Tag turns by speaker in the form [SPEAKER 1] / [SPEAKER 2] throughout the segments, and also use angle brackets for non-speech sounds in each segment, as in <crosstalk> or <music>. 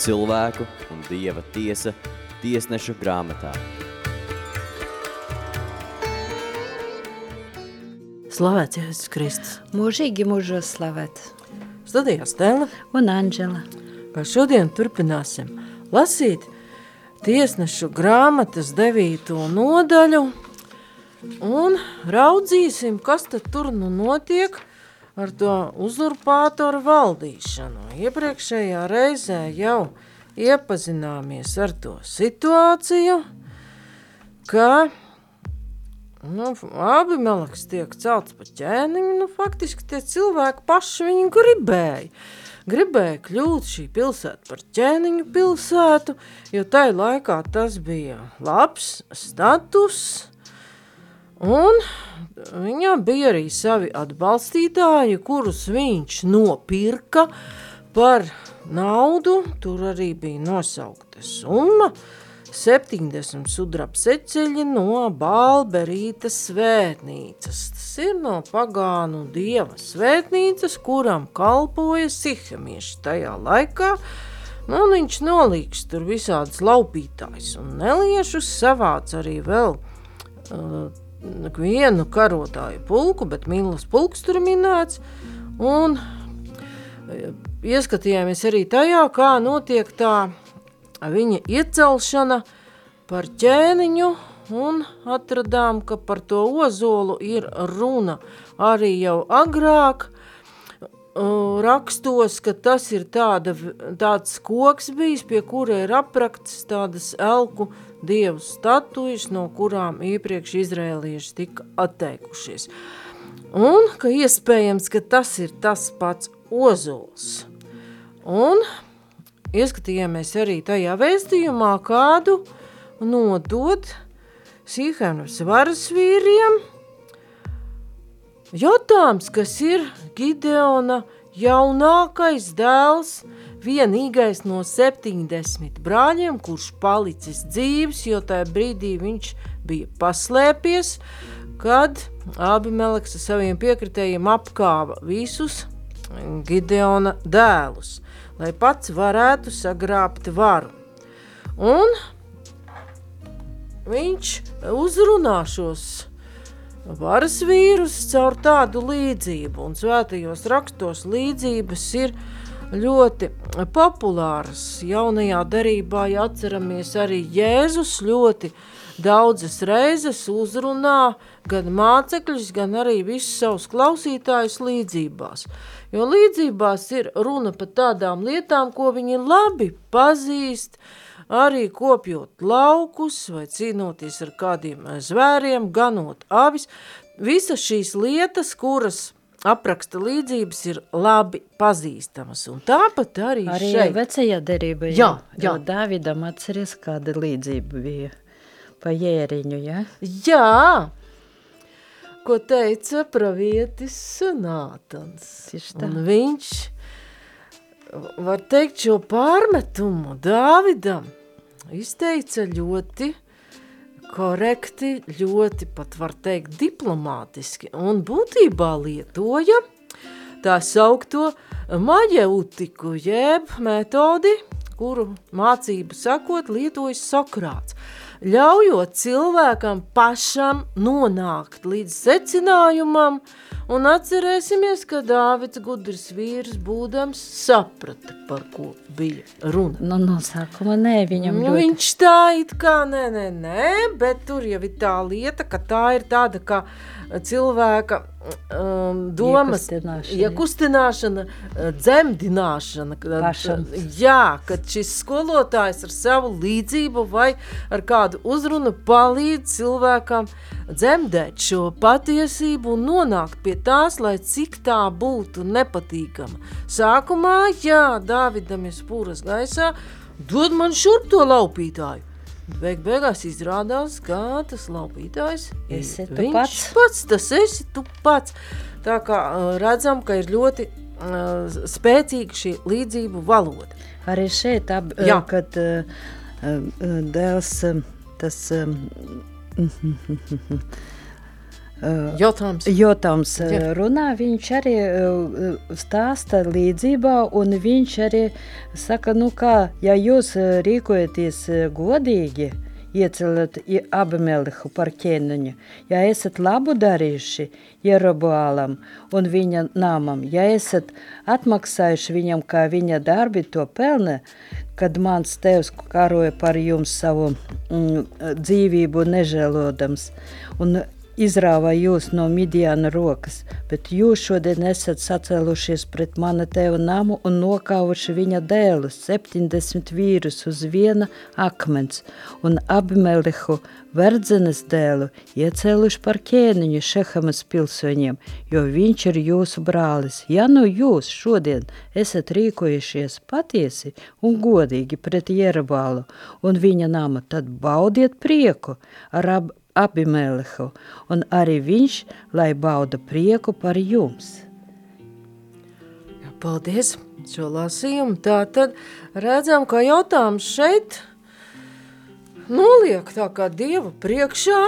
[SPEAKER 1] cilvēku un dieva tiesa tiesnešu grāmatā.
[SPEAKER 2] Slavēts Jēzus Kristus.
[SPEAKER 3] Mūžīgi mūžos slavēts.
[SPEAKER 2] Studijā Stela
[SPEAKER 3] Un Anģela.
[SPEAKER 2] kā šodien turpināsim lasīt tiesnešu grāmatas devīto nodaļu un raudzīsim, kas tad tur nu notiek ar to uzurpātoru valdīšanu. Iepriekšējā reizē jau iepazināmies ar to situāciju, ka nu, abi melaks tiek celts pa ķēniņu, nu faktiski tie cilvēki paši viņu gribēja. Gribēja kļūt šī pilsēta par ķēniņu pilsētu, jo tai laikā tas bija labs status, Un viņam bija arī savi atbalstītāji, kurus viņš nopirka par naudu. Tur arī bija nosaukta summa. 70 sudraba seceļi no Balberītas svētnīcas. Tas ir no pagānu dieva svētnīcas, kuram kalpoja sihemieši tajā laikā. Nu, un viņš nolīgs tur visādas laupītājs un neliešus savāc arī vēl uh, vienu karotāju pulku, bet Mīlas pulks tur minēts, un e, ieskatījāmies arī tajā, kā notiek tā viņa iecelšana par ķēniņu, un atradām, ka par to ozolu ir runa arī jau agrāk, rakstos, ka tas ir tāda, tāds koks bijis, pie kura ir aprakts tādas elku dievu statujas, no kurām iepriekš izrēlieši tika atteikušies. Un ka iespējams, ka tas ir tas pats ozols. Un ieskatījāmies arī tajā vēstījumā, kādu nodot Sīhenas varas vīriem, Jotāms, kas ir Gideona jaunākais dēls, vienīgais no 70 brāļiem, kurš palicis dzīves, jo tajā brīdī viņš bija paslēpies, kad abi Meleks ar saviem piekritējiem apkāva visus Gideona dēlus, lai pats varētu sagrābt varu. Un viņš uzrunā šos varas vīrus caur tādu līdzību, un svētajos rakstos līdzības ir ļoti populāras. Jaunajā derībā, ja atceramies, arī Jēzus ļoti daudzas reizes uzrunā gan mācekļus, gan arī visus savus klausītājus līdzībās. Jo līdzībās ir runa par tādām lietām, ko viņi labi pazīst, arī kopjot laukus vai cīnoties ar kādiem zvēriem, ganot avis. Visas šīs lietas, kuras apraksta līdzības ir labi pazīstamas, un tāpat arī,
[SPEAKER 3] Arī
[SPEAKER 2] šeit.
[SPEAKER 3] vecajā derībā,
[SPEAKER 2] Jā, jā.
[SPEAKER 3] jo Dāvidam atceries, kāda līdzība bija pa jēriņu, ja?
[SPEAKER 2] Jā, ko teica pravietis Nātans.
[SPEAKER 3] Tieši tā.
[SPEAKER 2] Un viņš, var teikt, šo pārmetumu Dāvidam izteica ļoti korekti, ļoti pat var teikt diplomātiski un būtībā lietoja tā saukto maģeutiku jeb metodi, kuru mācību sakot lietojas Sokrāts, ļaujot cilvēkam pašam nonākt līdz secinājumam, un atcerēsimies, ka Dāvids gudrs vīrs būdams saprata, par ko bija runa.
[SPEAKER 3] Nu, no sākuma nē, viņam
[SPEAKER 2] Nu,
[SPEAKER 3] ļoti...
[SPEAKER 2] viņš tā it kā, nē, nē, nē, bet tur jau ir tā lieta, ka tā ir tāda kā cilvēka um, domas,
[SPEAKER 3] Iekustināšana,
[SPEAKER 2] iekustināšana, uh, dzemdināšana. kad-
[SPEAKER 3] Pašam.
[SPEAKER 2] Jā, kad šis skolotājs ar savu līdzību vai ar kādu uzrunu palīdz cilvēkam dzemdēt šo patiesību un nonākt pie tās, lai cik tā būtu nepatīkama. Sākumā, jā, Dāvidam ir spūras gaisā, dod man šurp to laupītāju. Beig beigās izrādās, ka tas laupītājs ir
[SPEAKER 3] Esi tu
[SPEAKER 2] viņš
[SPEAKER 3] pats.
[SPEAKER 2] pats. Tas esi tu pats. Tā kā redzam, ka ir ļoti uh, spēcīga šī līdzību valoda.
[SPEAKER 3] Arī šeit, ab,
[SPEAKER 2] Jā.
[SPEAKER 3] kad uh, dēls, tas um, <laughs>
[SPEAKER 2] Jautājums.
[SPEAKER 3] Jotams
[SPEAKER 2] Jā.
[SPEAKER 3] Jā. runā, viņš arī uh, stāsta līdzībā, un viņš arī saka, nu kā, ja jūs uh, rīkojaties godīgi, iecelat i- Abimelehu par ķēniņu, ja esat labu darījuši Jeroboālam un viņa namam, ja esat atmaksājuši viņam, kā viņa darbi to pelna, kad mans tevs karoja par jums savu mm, dzīvību nežēlodams, un izrāva jūs no Midiana rokas, bet jūs šodien esat sacēlušies pret mana tēva namu un nokāvuši viņa dēlus, 70 vīrus uz viena akmens, un Abimelehu verdzenes dēlu iecēluši par ķēniņu Šehamas pilsoņiem, jo viņš ir jūsu brālis. Ja nu jūs šodien esat rīkojušies patiesi un godīgi pret Jerabālu un viņa nama, tad baudiet prieku ar ab Abimelehu, un arī viņš, lai bauda prieku par jums.
[SPEAKER 2] Jā, paldies šo lasījumu. Tā tad redzam, ka jautājums šeit noliek tā kā Dieva priekšā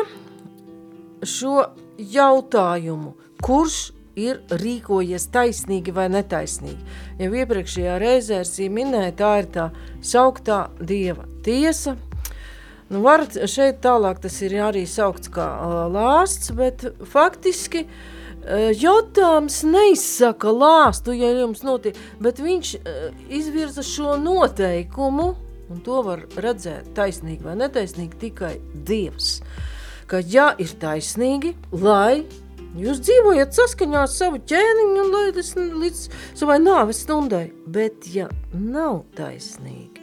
[SPEAKER 2] šo jautājumu, kurš ir rīkojies taisnīgi vai netaisnīgi. Jau iepriekšējā reizē es minēju, tā ir tā sauktā Dieva tiesa. Nu, varat šeit tālāk tas ir arī saukts kā lāsts, bet faktiski jautājums neizsaka lāstu, ja jums notiek, bet viņš izvirza šo noteikumu, un to var redzēt taisnīgi vai netaisnīgi tikai Dievs. Ka ja ir taisnīgi, lai jūs dzīvojat saskaņā ar savu ķēniņu un lai tas līdz savai nāves stundai, bet ja nav taisnīgi,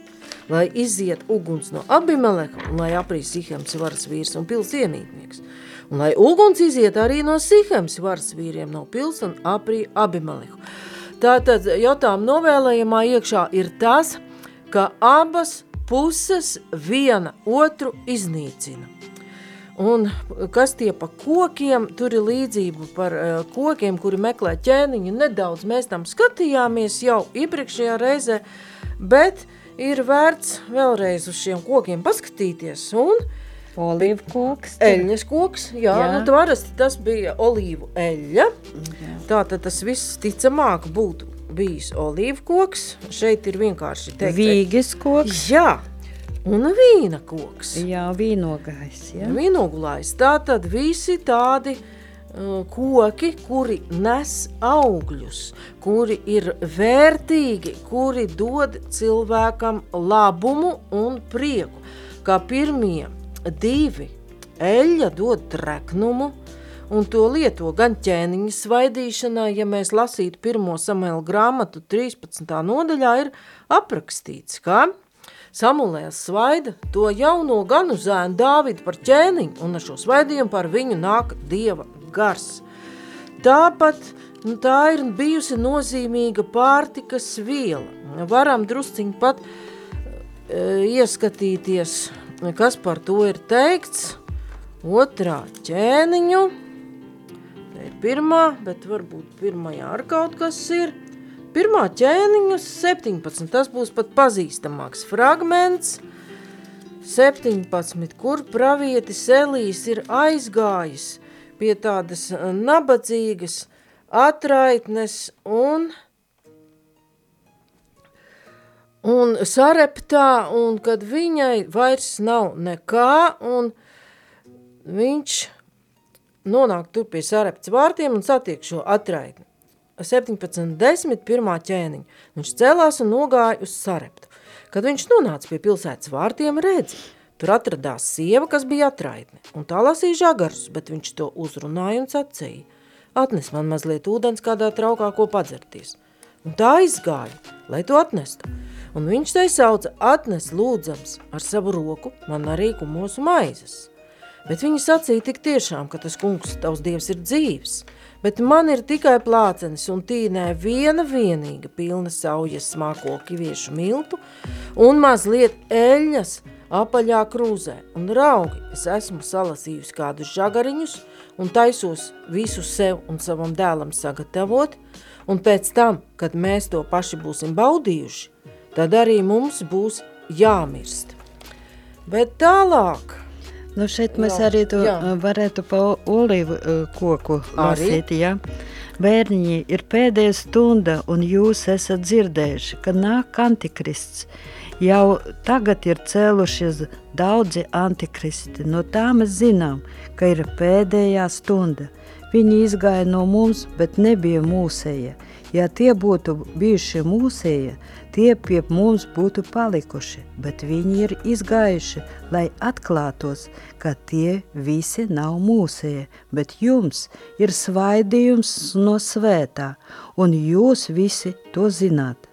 [SPEAKER 2] lai iziet uguns no Abimeleka un lai aprīs Sihems varas vīrs un pils ienītnieks. Un lai uguns iziet arī no Sihems varas vīriem no pils un aprī Abimeleku. Tātad jautājuma novēlējumā iekšā ir tas, ka abas puses viena otru iznīcina. Un kas tie pa kokiem, tur ir līdzība par uh, kokiem, kuri meklē ķēniņu. Nedaudz mēs tam skatījāmies jau iepriekšējā reizē, bet ir vērts vēlreiz uz šiem kokiem paskatīties. Un
[SPEAKER 3] Olīvu koks.
[SPEAKER 2] eļņas koks, jā, jā.
[SPEAKER 3] Jā.
[SPEAKER 2] nu parasti tas bija olīvu eļļa. Tātad tas viss ticamāk būtu bijis olīvu koks. Šeit ir vienkārši teikt.
[SPEAKER 3] Vīgis koks.
[SPEAKER 2] Jā, un vīna koks.
[SPEAKER 3] Jā, vīnogājs. Jā.
[SPEAKER 2] Vienogulājs. Tā tad visi tādi uh, koki, kuri nes augļus, kuri ir vērtīgi, kuri dod cilvēkam labumu un prieku. Kā pirmie divi eļļa dod treknumu, un to lieto gan ķēniņa svaidīšanai, ja mēs lasītu pirmo Samuela grāmatu 13. nodaļā, ir aprakstīts, ka Samulēls svaida to jauno ganu zēnu Dāvidu par ķēniņu, un ar šo svaidījumu par viņu nāk Dieva gars. Tāpat nu, tā ir bijusi nozīmīga pārtikas viela. Varam drusciņi pat e, ieskatīties, kas par to ir teikts. Otrā ķēniņu, te ir pirmā, bet varbūt pirmajā ar kaut kas ir. Pirmā ķēniņa 17, tas būs pat pazīstamāks fragments. 17, kur pravietis Elīs ir aizgājis pie tādas eh, nabadzīgas atraitnes un, un sareptā, un kad viņai vairs nav nekā, un viņš nonāk tur pie sareptas vārtiem un satiek šo atraitni. 17.10. pirmā ķēniņa. Viņš celās un nogāja uz sareptu. Kad viņš nonāca pie pilsētas vārtiem, redzi, tur atradās sieva, kas bija atraitne, un tā lasīja žagarus, bet viņš to uzrunāja un sacīja. Atnes man mazliet ūdens kādā traukā, ko padzerties. Un tā izgāja, lai to atnestu. Un viņš tai sauca, atnes lūdzams ar savu roku man arī kumosu maizes. Bet viņi sacīja tik tiešām, ka tas kungs, tavs dievs, ir dzīvs, bet man ir tikai plācenis un tīnē viena vienīga pilna saujas smāko kiviešu miltu un mazliet eļņas apaļā krūzē. Un raugi, es esmu salasījusi kādus žagariņus un taisos visu sev un savam dēlam sagatavot, un pēc tam, kad mēs to paši būsim baudījuši, tad arī mums būs jāmirst. Bet tālāk,
[SPEAKER 3] Nu šeit mēs
[SPEAKER 2] Jā,
[SPEAKER 3] arī to
[SPEAKER 2] jā.
[SPEAKER 3] varētu pa olīvu koku lasīt, jā. Bērniņi, ir pēdējā stunda, un jūs esat dzirdējuši, ka nāk antikrists. Jau tagad ir cēlušies daudzi antikristi. No tā mēs zinām, ka ir pēdējā stunda. Viņi izgāja no mums, bet nebija mūsēja. Ja tie būtu bijuši mūsēji, tie pie mums būtu palikuši, bet viņi ir izgājuši, lai atklātos, ka tie visi nav mūsēji, bet jums ir svaidījums no svētā, un jūs visi to zināt.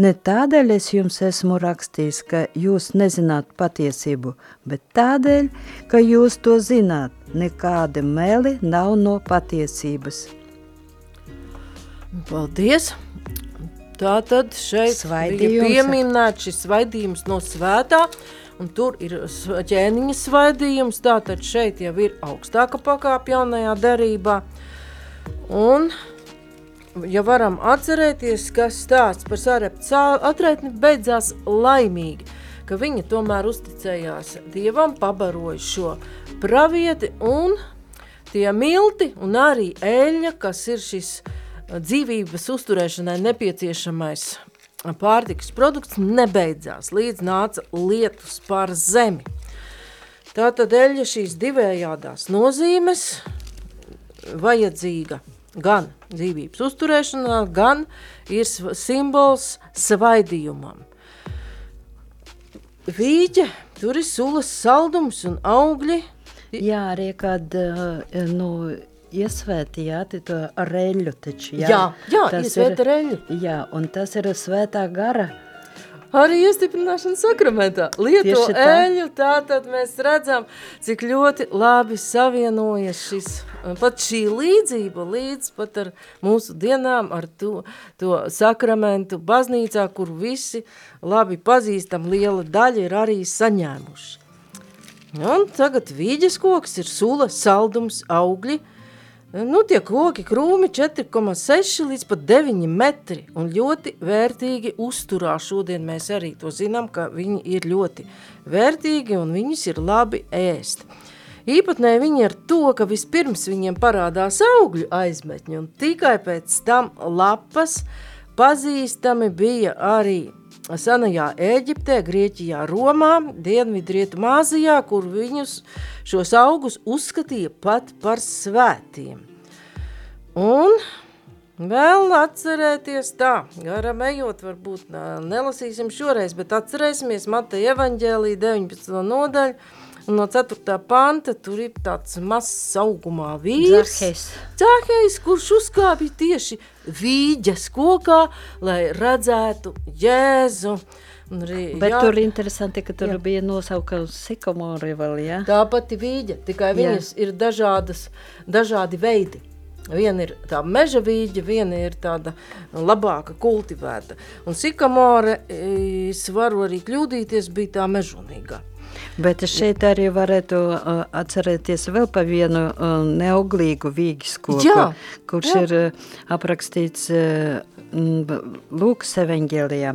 [SPEAKER 3] Ne tādēļ es jums esmu rakstījis, ka jūs nezināt patiesību, bet tādēļ, ka jūs to zināt, nekāda meli nav no patiesības.
[SPEAKER 2] Paldies! Tā tad šeit bija pieminēts šis svaidījums no svētā, un tur ir ķēniņa svaidījums, tātad šeit jau ir augstāka pakāpe jaunajā derībā. Un, ja varam atcerēties, ka stāsts par sareptu atraitni beidzās laimīgi, ka viņa tomēr uzticējās Dievam, pabaroja šo pravieti un tie milti un arī eļļa, kas ir šis uh, dzīvības uzturēšanai nepieciešamais pārtikas produkts, nebeidzās, līdz nāca lietus par zemi. Tātad eļļa šīs divējādās nozīmes vajadzīga gan dzīvības uzturēšanā, gan ir simbols svaidījumam. Vīģe, tur ir sulas saldums un augļi,
[SPEAKER 3] Jā, arī kad uh, nu, iesvētījāt to ar eļļu taču.
[SPEAKER 2] Jā, jā,
[SPEAKER 3] Tas
[SPEAKER 2] iesvēt
[SPEAKER 3] ir-
[SPEAKER 2] ar eļļu.
[SPEAKER 3] Jā, un tas ir svētā gara.
[SPEAKER 2] Arī iestiprināšana sakramentā.
[SPEAKER 3] Tā.
[SPEAKER 2] eļļu, tātad mēs redzam, cik ļoti labi savienojas šis, pat šī līdzība līdz pat ar mūsu dienām, ar to, to sakramentu baznīcā, kur visi labi pazīstam, liela daļa ir arī saņēmuši. Un tagad vīģes koks ir sula, saldums, augļi. Nu, tie koki krūmi 4,6 līdz pat 9 metri un ļoti vērtīgi uzturā. Šodien mēs arī to zinām, ka viņi ir ļoti vērtīgi un viņus ir labi ēst. Īpatnēji viņi ar to, ka vispirms viņiem parādās augļu aizmetņi un tikai pēc tam lapas pazīstami bija arī senajā Ēģiptē, Grieķijā, Romā, Dienvidrietu Māzijā, kur viņus šos augus uzskatīja pat par svētiem. Un vēl atcerēties tā, garam ejot, varbūt nelasīsim šoreiz, bet atcerēsimies Mateja evaņģēlī 19. nodaļu, un no 4. panta tur ir tāds mazs augumā vīrs.
[SPEAKER 3] Zahejs.
[SPEAKER 2] Zahejs, kurš uzkāpja tieši vīģes kokā, lai redzētu Jēzu. Arī,
[SPEAKER 3] Bet
[SPEAKER 2] jā,
[SPEAKER 3] tur ir interesanti, ka tur
[SPEAKER 2] Jā.
[SPEAKER 3] jā. bija nosauka sikomori vēl, jā?
[SPEAKER 2] Tā pati vīģe, tikai
[SPEAKER 3] Jā.
[SPEAKER 2] viņas ir dažādas, dažādi veidi. Viena ir tā meža vīģe, viena ir tāda labāka kultivēta. Un sikamore, es varu arī kļūdīties, bija tā mežonīgā.
[SPEAKER 3] Bet šeit arī varētu uh, atcerēties vēl par vienu uh, neauglīgu vīgas koku,
[SPEAKER 2] Jā,
[SPEAKER 3] kurš
[SPEAKER 2] jā.
[SPEAKER 3] ir uh, aprakstīts uh, Lūkas evangelijā.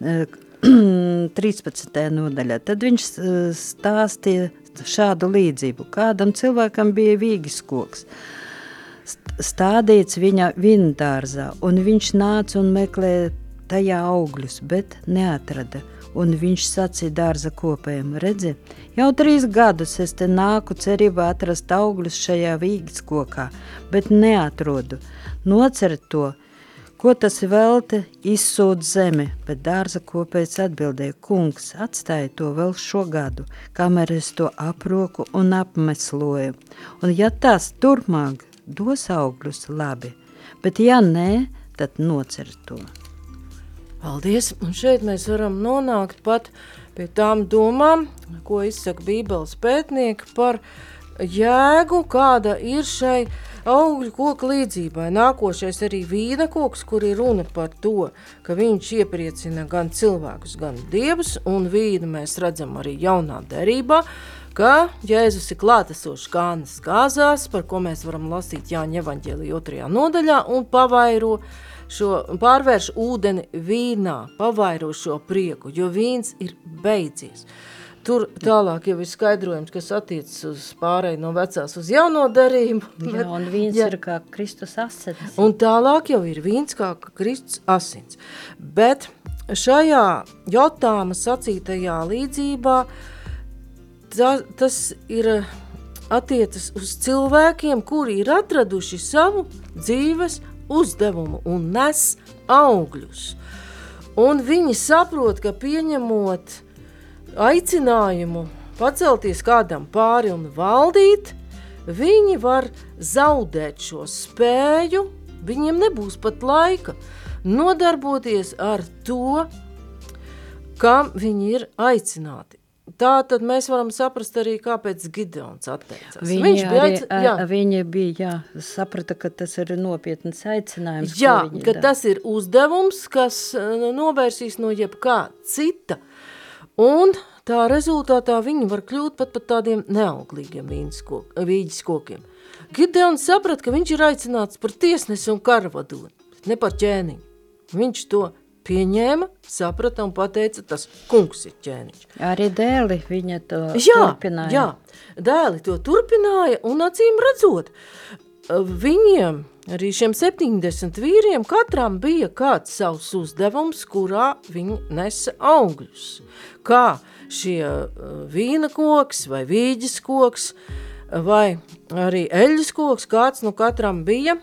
[SPEAKER 3] Uh, <clears throat> 13. nodaļā. Tad viņš uh, stāstīja šādu līdzību. Kādam cilvēkam bija vīgas koks. St- Stādīts viņa vindārzā, un viņš nāca un meklēja tajā augļus, bet neatrada. Un viņš sacīja dārza kopējiem, redzi, jau trīs gadus es te nāku cerībā atrast augļus šajā vīgas kokā, bet neatrodu. Nocer to, ko tas velti izsūd zemi, bet dārza kopējs atbildēja, kungs, atstāja to vēl šo gadu, kamēr es to aproku un apmesloju. Un ja tas turpmāk dos augļus labi, bet ja nē, tad nocer to.
[SPEAKER 2] Paldies! Un šeit mēs varam nonākt pat pie tām domām, ko izsaka Bībeles pētnieki par jēgu, kāda ir šai augļu koku līdzībai. Nākošais arī vīna koks, kur ir runa par to, ka viņš iepriecina gan cilvēkus, gan dievus, un vīnu mēs redzam arī jaunā derībā, ka Jēzus ir klātesošs kānas kāzās, par ko mēs varam lasīt Jāņa evaņģēlī otrajā nodaļā, un pavairo šo pārvērš ūdeni vīnā, pavairo šo prieku, jo vīns ir beidzies. Tur tālāk jau ir skaidrojums, kas attiecas uz pārēju no vecās uz jauno darījumu. <laughs>
[SPEAKER 3] Jā, un vīns
[SPEAKER 2] jā.
[SPEAKER 3] ir kā Kristus asins.
[SPEAKER 2] Un tālāk jau ir vīns kā Kristus asins. Bet šajā Jotāma sacītajā līdzībā ta, tas ir attiecas uz cilvēkiem, kuri ir atraduši savu dzīves uzdevumu un nes augļus. Un viņi saprot, ka pieņemot aicinājumu pacelties kādam pāri un valdīt, viņi var zaudēt šo spēju, viņiem nebūs pat laika nodarboties ar to, kam viņi ir aicināti. Tā tad mēs varam saprast arī, kāpēc Gideons atteicās.
[SPEAKER 3] Viņi
[SPEAKER 2] Viņš bija,
[SPEAKER 3] arī,
[SPEAKER 2] aic... jā,
[SPEAKER 3] a- viņi bija, jā, saprata, ka tas ir nopietnas aicinājums.
[SPEAKER 2] jā ka
[SPEAKER 3] dara.
[SPEAKER 2] tas ir uzdevums, kas novērsīs no jebkā cita, un tā rezultātā viņi var kļūt pat par tādiem neauglīgiem vīģes kokiem. Gideons saprat, ka viņš ir aicināts par tiesnesi un karavadoni, ne par ķēniņu. Viņš to pieņēma, saprata un pateica, tas kungs ir ķēniņš.
[SPEAKER 3] Arī dēli viņa to
[SPEAKER 2] Jā,
[SPEAKER 3] turpināja.
[SPEAKER 2] jā, dēli to turpināja un acīm redzot, viņiem, arī šiem 70 vīriem, katram bija kāds savs uzdevums, kurā viņi nesa augļus. Kā šie uh, vīna koks vai vīģis koks vai arī eļas koks, kāds nu katram bija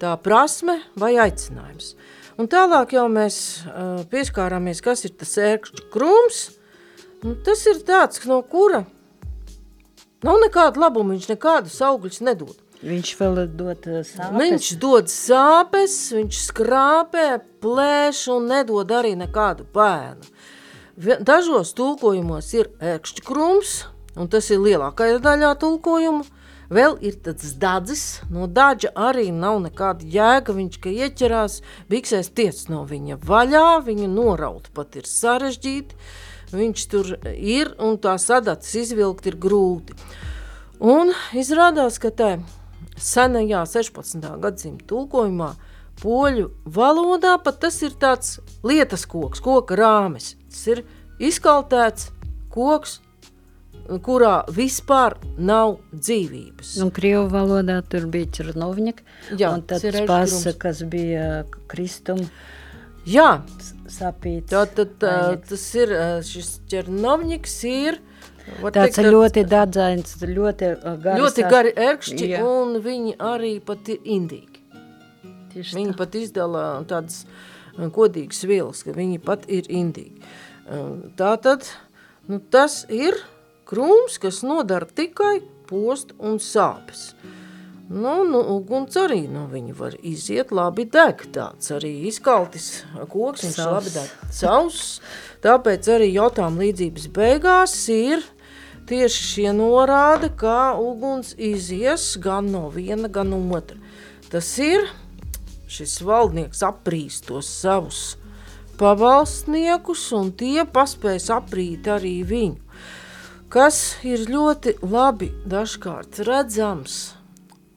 [SPEAKER 2] tā prasme vai aicinājums. Un tālāk jau mēs uh, pieskārāmies, kas ir tas ērkšķu krūms. Nu, tas ir tāds, no kura nav nekāda labuma, viņš nekādus augļus nedod.
[SPEAKER 3] Viņš vēl dod uh, sāpes.
[SPEAKER 2] Viņš dod sāpes, viņš skrāpē, plēš un nedod arī nekādu pēnu. Dažos tulkojumos ir ērkšķu krūms, un tas ir lielākajā daļā tulkojumu. Vēl ir tāds dadzis, no daļa arī nav nekāda jēga. Viņš, ka ieķerās, biksēs tiec no viņa vaļā, viņu noraut pat ir sarežģīti. Viņš tur ir, un tā sadatas izvilkt ir grūti. Un izrādās, ka tā senajā 16. gadsimta tulkojumā poļu valodā pat tas ir tāds lietas koks, koka rāmis. Tas ir izkaltēts koks, kurā vispār nav dzīvības.
[SPEAKER 3] Un krievu valodā tur bija černovņik,
[SPEAKER 2] Jā,
[SPEAKER 3] un tad
[SPEAKER 2] ērkšķkrums.
[SPEAKER 3] kas bija kristum
[SPEAKER 2] Jā,
[SPEAKER 3] sapīts.
[SPEAKER 2] tā, tad, tā,
[SPEAKER 3] Vajag.
[SPEAKER 2] tas ir ā, šis ķernovņiks ir
[SPEAKER 3] Tāds
[SPEAKER 2] teikt,
[SPEAKER 3] ļoti dadzains, ļoti uh, gars.
[SPEAKER 2] ļoti gari ērkšķi,
[SPEAKER 3] Jā.
[SPEAKER 2] un viņi arī pat ir indīgi.
[SPEAKER 3] Tieši
[SPEAKER 2] Viņi
[SPEAKER 3] tā.
[SPEAKER 2] pat izdala tādas uh, godīgas vielas, ka viņi pat ir indīgi. Uh, Tā tad nu, tas ir krūms, kas nodara tikai post un sāpes. Nu, nu, uguns arī no viņa var iziet labi deg. Tāds arī izkaltis koks, viņš
[SPEAKER 3] Savs.
[SPEAKER 2] labi deg. Savs. Tāpēc arī jautājuma līdzības beigās ir tieši šie norāde, kā uguns izies gan no viena, gan no otra. Tas ir šis valdnieks aprīs tos savus pavalstniekus, un tie paspēs aprīt arī viņu. Kas ir ļoti labi dažkārt redzams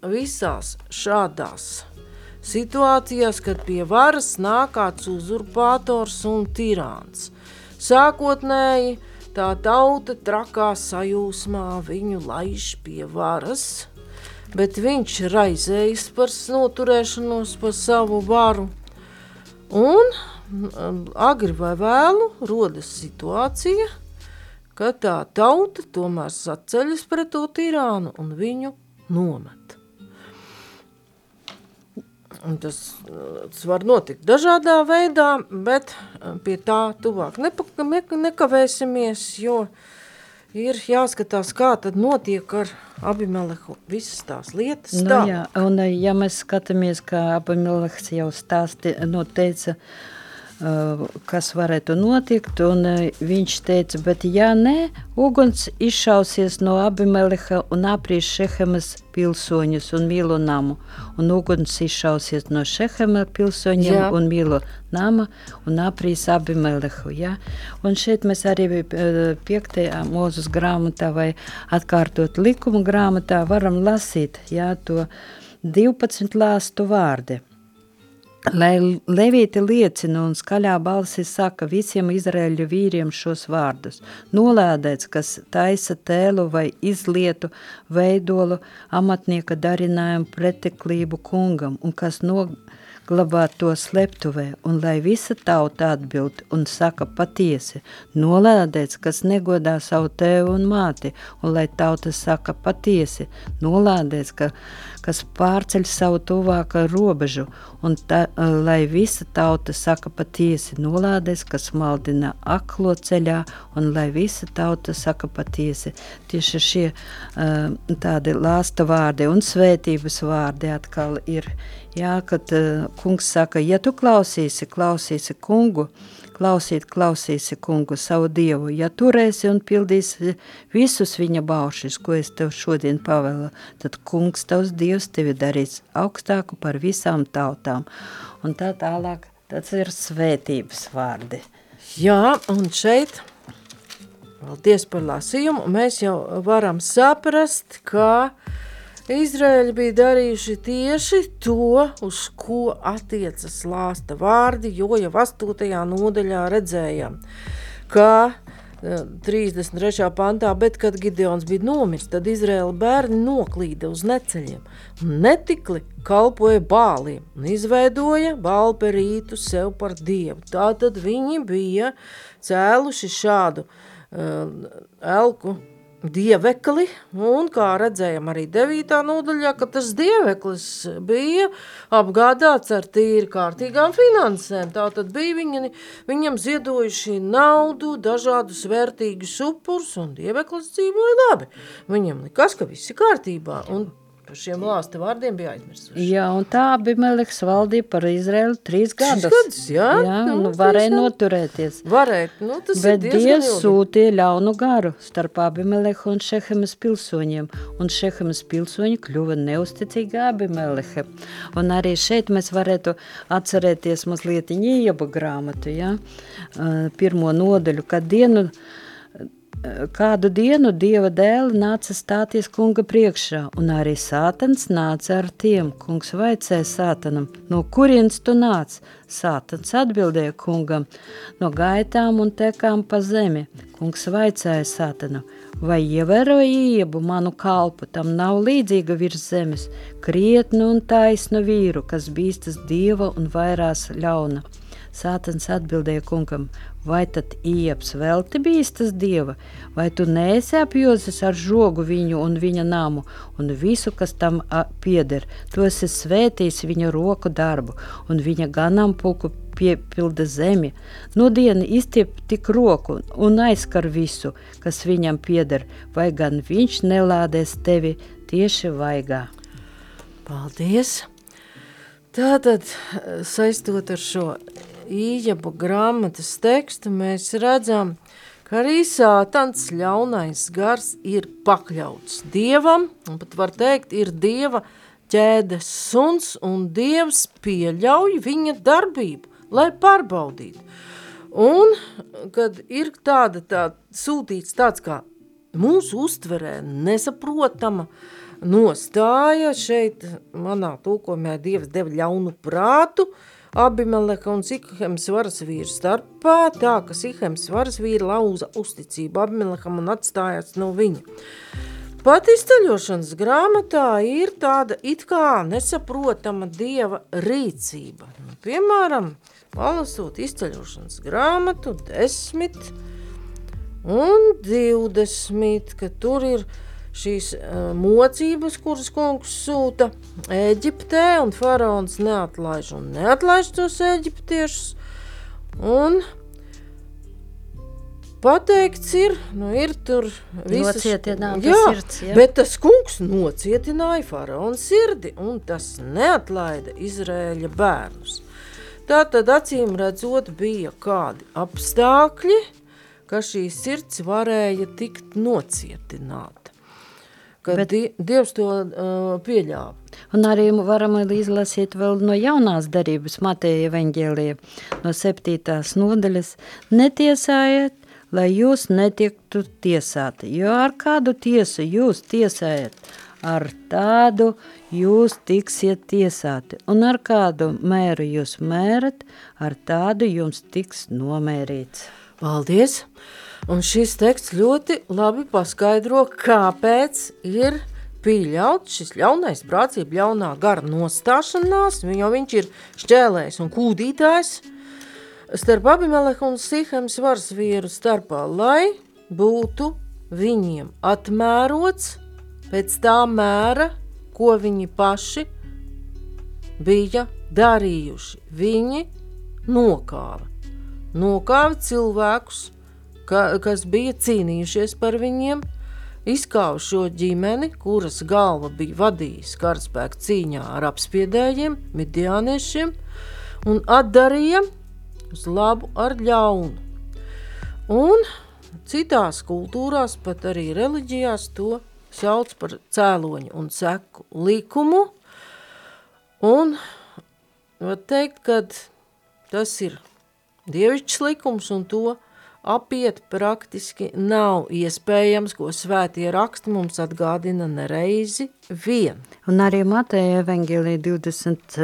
[SPEAKER 2] visās šādās situācijās, kad pie varas nāk kāds uzurpators un tirāns. Sākotnēji tā tauta trakā sajūsmā viņu laiž pie varas, bet viņš raizējas par noturēšanos par savu varu. Un mm, agri vai vēlu rodas situācija, ka tā tauta tomēr saceļas pret to tirānu un viņu nomet. Un tas, tas var notikt dažādā veidā, bet uh, pie tā tuvāk nepa, ne, nekavēsimies, jo ir jāskatās, kā tad notiek ar Abimelehu visas tās lietas.
[SPEAKER 3] Nu,
[SPEAKER 2] tā.
[SPEAKER 3] jā, un uh, ja mēs skatāmies, kā Abamileks jau stāsti, nu, teica, uh, kas varētu notikt, un uh, viņš teica, bet ja ne, uguns izšausies no Abimeleha un aprīs Šehemas pilsoņus un mīlu namu, un uguns izšausies no Šehema pilsoņiem
[SPEAKER 2] Jā.
[SPEAKER 3] un mīlu nama un aprīs Abimelehu, ja? Un šeit mēs arī uh, piektajā mūzus grāmatā vai atkārtot likuma grāmatā varam lasīt, ja, to 12 lāstu vārdi. Lai Levīti liecina un skaļā balsī saka visiem Izraēļu vīriem šos vārdus. Nolēdēts, kas taisa tēlu vai izlietu veidolu amatnieka darinājumu preteklību kungam un kas glabāt to sleptuvē, un lai visa tauta atbild un saka patiesi, nolādēts, kas negodā savu tēvu un māti, un lai tauta saka patiesi, nolādēts, ka, kas pārceļ savu tuvāko robežu, un ta, lai visa tauta saka patiesi, nolādēts, kas maldina aklo ceļā, un lai visa tauta saka patiesi. Tieši šie uh, tādi lāsta vārdi un svētības vārdi atkal ir Jā, kad uh, kungs saka, ja tu klausīsi, klausīsi kungu, klausīt, klausīsi kungu savu dievu, ja turēsi un pildīsi visus viņa baušus, ko es tev šodien pavēlu, tad kungs tavs dievs tevi darīs augstāku par visām tautām. Un tā tālāk, tas ir svētības vārdi.
[SPEAKER 2] Jā, un šeit, paldies par lasījumu, mēs jau varam saprast, ka uh, Izraēļi bija darījuši tieši to, uz ko attiecas lāsta vārdi, jo jau 8. nodaļā redzējām, ka 33. Eh, pantā, bet kad Gideons bija nomiris, tad Izraēla bērni noklīda uz neceļiem netikli kalpoja bāliem un izveidoja bālperītu sev par dievu. Tātad viņi bija cēluši šādu uh, elku dievekli, un kā redzējām arī 9. nodaļā, ka tas dieveklis bija apgādāts ar tīri kārtīgām finansēm. Tātad bija viņi, viņam ziedojuši naudu, dažādus vērtīgus upurus, un dieveklis dzīvoja labi. Viņam likās, ka viss ir kārtībā, un par šiem lāsta vārdiem bija aizmirsuši.
[SPEAKER 3] Jā, un tā Abimeleks valdīja par Izraelu trīs gadus.
[SPEAKER 2] Trīs gadus, jā.
[SPEAKER 3] Jā, nu, nu varēja noturēties.
[SPEAKER 2] Varēja, nu tas
[SPEAKER 3] Bet ir Dievs sūtīja ļaunu garu starp Abimeleku un Šehemes pilsoņiem, un Šehemes pilsoņi kļuva neusticīgi Abimelehe. Un arī šeit mēs varētu atcerēties mazliet Iejabu grāmatu, ja? pirmo nodaļu, kad dienu Kādu dienu dieva dēli nāca stāties kunga priekšā, un arī sātans nāca ar tiem. Kungs vaicēja sātanam, no kurienes tu nāc? Sātans atbildēja kungam, no gaitām un tekām pa zemi. Kungs vaicēja sātanam, vai ievēroja iebu manu kalpu, tam nav līdzīga virs zemes, krietnu un taisnu vīru, kas bīstas dieva un vairās ļauna. Sātans atbildēja kungam, vai tad ieps velti bīstas dieva, vai tu neesi apjozis ar žogu viņu un viņa namu un visu, kas tam pieder. Tu esi svētījis viņa roku darbu un viņa ganāmpulku piepilda zemi. No diena iztiep tik roku un aizskar visu, kas viņam pieder, vai gan viņš nelādēs tevi tieši vaigā.
[SPEAKER 2] Paldies! Tātad, saistot ar šo īģebu grāmatas tekstu, mēs redzam, ka arī sātans ļaunais gars ir pakļauts dievam, un pat var teikt, ir dieva ķēdes suns, un dievs pieļauj viņa darbību, lai pārbaudītu. Un, kad ir tāda tā, sūtīts tāds kā mūsu uztverē nesaprotama nostāja, šeit manā tulkojumā Dievs deva ļaunu prātu, uh, Abimeleka un Sikhems varas vīru starpā, tā ka Sikhems varas vīri lauza uzticību Abimelekam un atstājās no viņa. Pat izceļošanas grāmatā ir tāda it kā nesaprotama dieva rīcība. Nu, piemēram, palasot izceļošanas grāmatu 10 un 20, ka tur ir šīs uh, mocības, kuras kungs sūta Eģiptē, un faraons neatlaiž un neatlaiž tos eģiptiešus. Un pateikts ir, nu ir tur
[SPEAKER 3] visas... Nocietināta
[SPEAKER 2] jā,
[SPEAKER 3] sirds,
[SPEAKER 2] jā. Bet tas kungs nocietināja faraona sirdi, un tas neatlaida Izrēļa bērnus. Tātad acīm redzot bija kādi apstākļi, ka šī sirds varēja tikt nocietināta ka Bet, die, Dievs to uh, pieļāva.
[SPEAKER 3] Un arī varam izlasīt vēl no jaunās darības Mateja evaņģēlija, no septītās nodaļas, netiesājiet, lai jūs netiktu tiesāti, jo ar kādu tiesu jūs tiesājat, ar tādu jūs tiksiet tiesāti, un ar kādu mēru jūs mērat, ar tādu jums tiks nomērīts.
[SPEAKER 2] Paldies! Un šis teksts ļoti labi paskaidro, kāpēc ir pieļauts šis ļaunais prātība, ļaunā gara nostāšanās, jo viņš ir šķēlējs un kūdītājs starp Abimeleku un Sihems varas vieru starpā, lai būtu viņiem atmērots pēc tā mēra, ko viņi paši bija darījuši. Viņi nokāva. Nokāva cilvēkus, ka, kas bija cīnījušies par viņiem, izkāva šo ģimeni, kuras galva bija vadījis karaspēku cīņā ar apspiedējiem, midiāniešiem, un atdarīja uz labu ar ļaunu. Un citās kultūrās, pat arī reliģijās, to sauc par cēloņu un seku likumu. Un var teikt, ka tas ir dievišķs likums un to apiet praktiski nav iespējams, ko svētie raksti mums atgādina nereizi vien.
[SPEAKER 3] Un arī Mateja evaņģēlī 20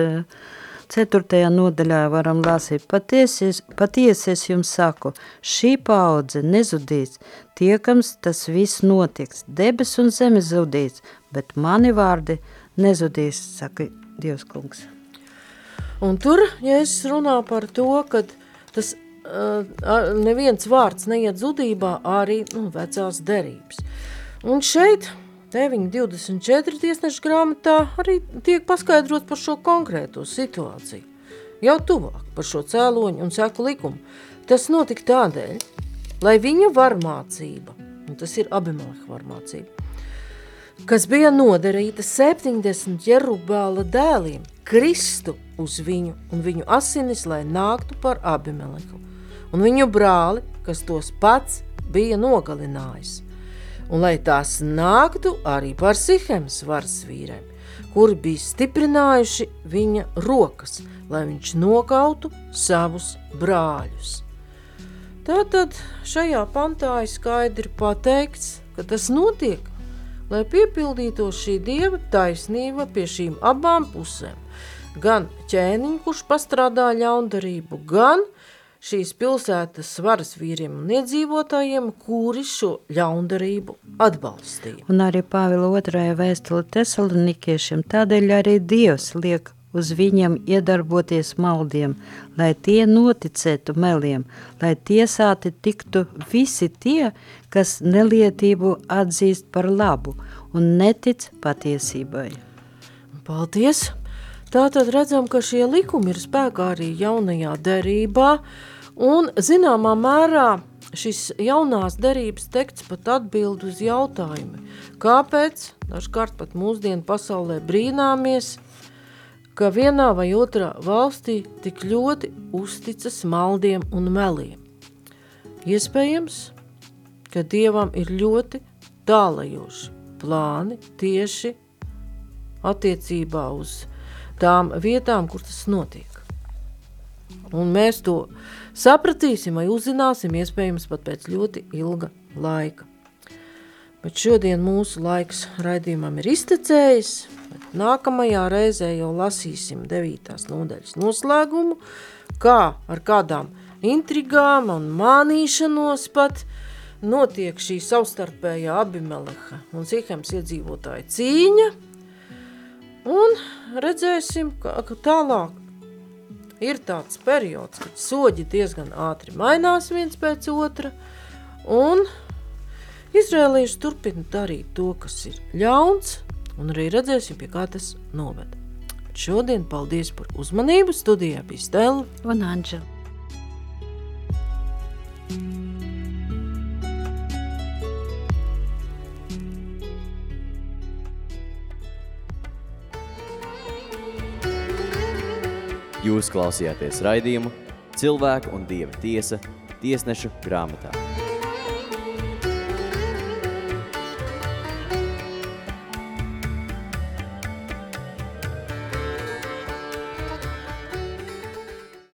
[SPEAKER 3] Ceturtajā nodaļā varam lasīt, patiesi, patiesi es jums saku, šī paudze nezudīs, tiekams tas viss notiks, debes un zeme zudīs, bet mani vārdi nezudīs, saka Dievs kungs.
[SPEAKER 2] Un tur, ja es runā par to, ka tas neviens vārds neiet zudībā, arī nu, vecās derības. Un šeit 9.24 tiesneša grāmatā arī tiek paskaidrots par šo konkrēto situāciju. Jau tuvāk par šo cēloņu un seku likumu. Tas notika tādēļ, lai viņa varmācība, un tas ir Abimeleha varmācība, kas bija nodarīta 70 Jerubāla dēliem, kristu uz viņu un viņu asinis, lai nāktu par Abimeleku, un viņu brāli, kas tos pats bija nogalinājis un lai tās nāktu arī par Sihems varas vīriem, kuri bija stiprinājuši viņa rokas, lai viņš nokautu savus brāļus. Tātad šajā pantā ir skaidri pateikts, ka tas notiek, lai piepildītos šī dieva taisnība pie šīm abām pusēm. Gan ķēniņu, kurš pastrādā ļaundarību, gan šīs pilsētas varas vīriem un iedzīvotājiem, kuri šo ļaundarību atbalstīja.
[SPEAKER 3] Un arī Pāvila otrajā vēstule tesalonikiešiem, tādēļ arī Dievs liek uz viņiem iedarboties maldiem, lai tie noticētu meliem, lai tiesāti tiktu visi tie, kas nelietību atzīst par labu un netic patiesībai.
[SPEAKER 2] Paldies! Tātad redzam, ka šie likumi ir spēkā arī jaunajā derībā, Un zināmā mērā šis jaunās derības teksts pat atbild uz jautājumu, kāpēc dažkārt pat mūsdienu pasaulē brīnāmies, ka vienā vai otrā valstī tik ļoti uzticas maldiem un meliem. Iespējams, ka Dievam ir ļoti tālajoši plāni tieši attiecībā uz tām vietām, kur tas notiek. Un mēs to sapratīsim vai uzzināsim iespējams pat pēc ļoti ilga laika. Bet šodien mūsu laiks raidījumam ir iztecējis, bet nākamajā reizē jau lasīsim devītās nodaļas noslēgumu, kā ar kādām intrigām un mānīšanos pat notiek šī savstarpējā Abimeleha un Sihems iedzīvotāja cīņa, un redzēsim, ka tālāk ir tāds periods, kad soģi diezgan ātri mainās viens pēc otra, un izrēlieši turpina darīt to, kas ir ļauns, un arī redzēsim, pie kā tas noved. Šodien paldies par uzmanību, studijā bija Stela
[SPEAKER 3] un Anģela.
[SPEAKER 1] Jūs klausījāties raidījumu Cilvēku un Dieva tiesa tiesnešu grāmatā.